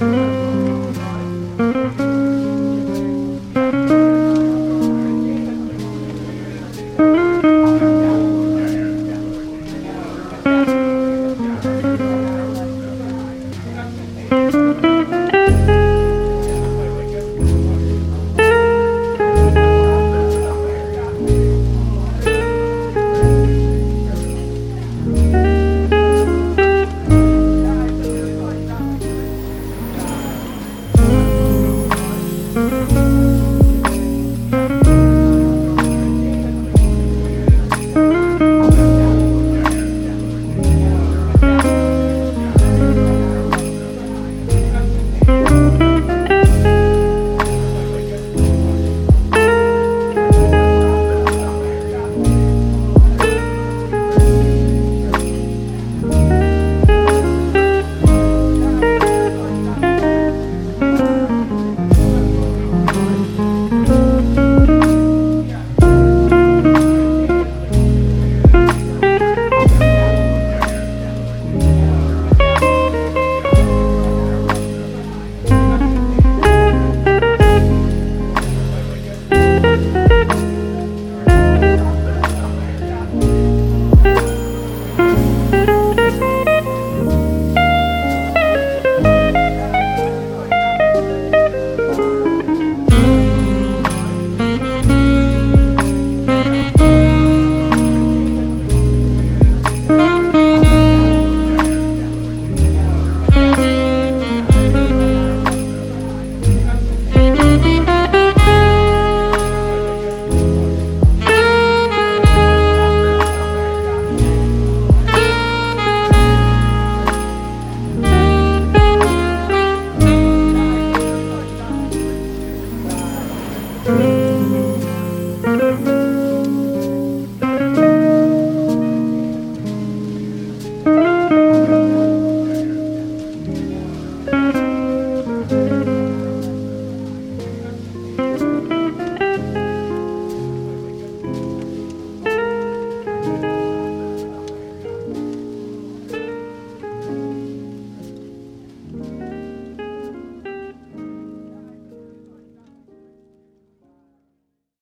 Mm-hmm.